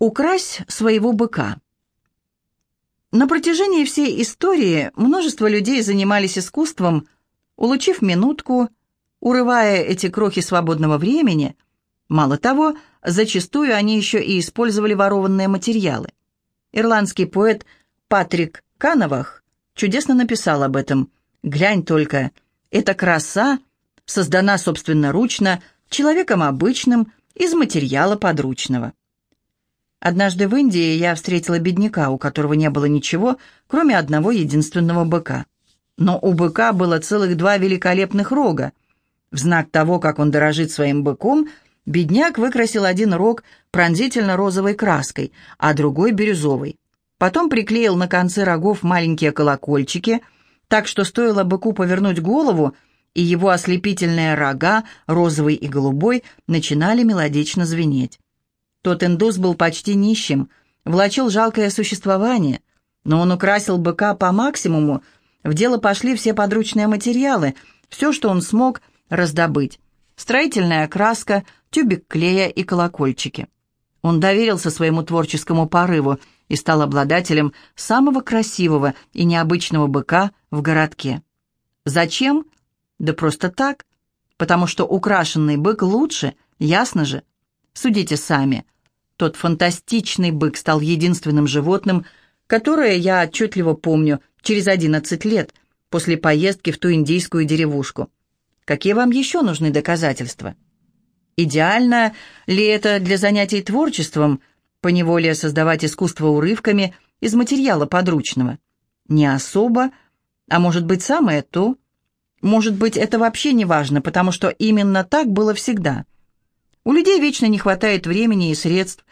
Укрась своего быка. На протяжении всей истории множество людей занимались искусством, улучив минутку, урывая эти крохи свободного времени. Мало того, зачастую они еще и использовали ворованные материалы. Ирландский поэт Патрик Кановах чудесно написал об этом. «Глянь только, эта краса создана собственноручно, человеком обычным, из материала подручного». Однажды в Индии я встретила бедняка, у которого не было ничего, кроме одного единственного быка. Но у быка было целых два великолепных рога. В знак того, как он дорожит своим быком, бедняк выкрасил один рог пронзительно-розовой краской, а другой — бирюзовой. Потом приклеил на концы рогов маленькие колокольчики, так что стоило быку повернуть голову, и его ослепительные рога, розовый и голубой, начинали мелодично звенеть. Тот индус был почти нищим, влачил жалкое существование, но он украсил быка по максимуму, в дело пошли все подручные материалы, все, что он смог раздобыть. Строительная краска, тюбик клея и колокольчики. Он доверился своему творческому порыву и стал обладателем самого красивого и необычного быка в городке. Зачем? Да просто так. Потому что украшенный бык лучше, ясно же. Судите сами. Тот фантастичный бык стал единственным животным, которое я отчетливо помню через 11 лет после поездки в ту индийскую деревушку. Какие вам еще нужны доказательства? Идеально ли это для занятий творчеством, поневоле создавать искусство урывками из материала подручного? Не особо, а может быть самое то. Может быть, это вообще не важно, потому что именно так было всегда – у людей вечно не хватает времени и средств.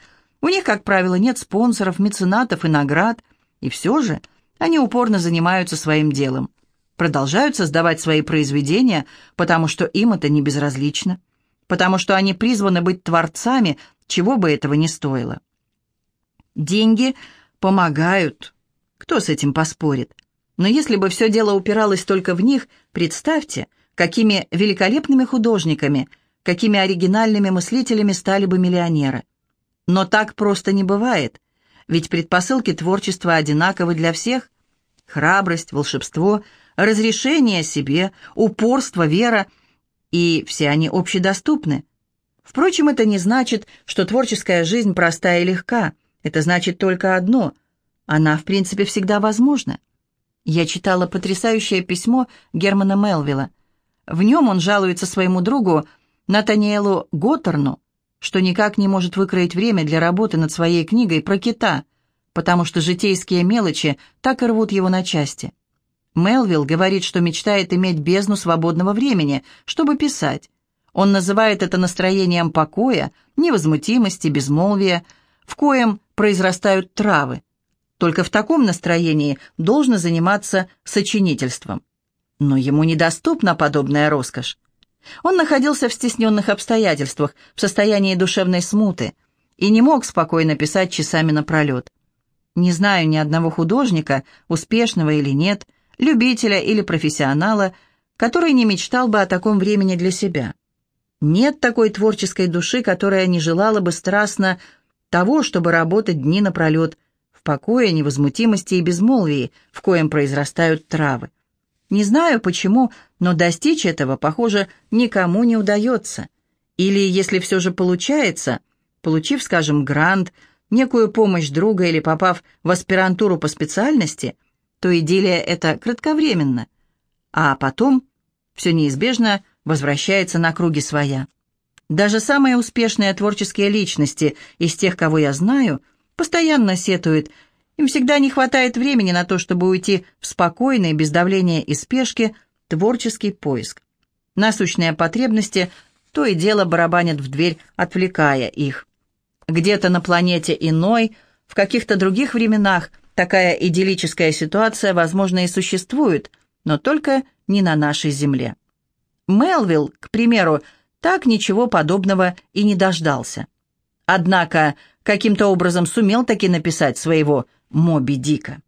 У них, как правило, нет спонсоров, меценатов и наград. И все же они упорно занимаются своим делом. Продолжают создавать свои произведения, потому что им это не безразлично. Потому что они призваны быть творцами, чего бы этого ни стоило. Деньги помогают. Кто с этим поспорит? Но если бы все дело упиралось только в них, представьте, какими великолепными художниками – какими оригинальными мыслителями стали бы миллионеры. Но так просто не бывает, ведь предпосылки творчества одинаковы для всех. Храбрость, волшебство, разрешение себе, упорство, вера, и все они общедоступны. Впрочем, это не значит, что творческая жизнь простая и легка. Это значит только одно – она, в принципе, всегда возможна. Я читала потрясающее письмо Германа Мелвилла. В нем он жалуется своему другу – Натаниэлу Готтерну, что никак не может выкроить время для работы над своей книгой про кита, потому что житейские мелочи так и рвут его на части. Мелвилл говорит, что мечтает иметь бездну свободного времени, чтобы писать. Он называет это настроением покоя, невозмутимости, безмолвия, в коем произрастают травы. Только в таком настроении должно заниматься сочинительством. Но ему недоступна подобная роскошь. Он находился в стесненных обстоятельствах, в состоянии душевной смуты, и не мог спокойно писать часами напролет. Не знаю ни одного художника, успешного или нет, любителя или профессионала, который не мечтал бы о таком времени для себя. Нет такой творческой души, которая не желала бы страстно того, чтобы работать дни напролет, в покое, невозмутимости и безмолвии, в коем произрастают травы. Не знаю почему, но достичь этого, похоже, никому не удается. Или, если все же получается, получив, скажем, грант, некую помощь друга или попав в аспирантуру по специальности, то идиллия это кратковременно, а потом все неизбежно возвращается на круги своя. Даже самые успешные творческие личности из тех, кого я знаю, постоянно сетуют им всегда не хватает времени на то, чтобы уйти в спокойный, без давления и спешки, творческий поиск. Насущные потребности то и дело барабанят в дверь, отвлекая их. Где-то на планете иной, в каких-то других временах, такая идиллическая ситуация, возможно, и существует, но только не на нашей Земле. Мелвилл, к примеру, так ничего подобного и не дождался. Однако каким-то образом сумел таки написать своего Моби Дика.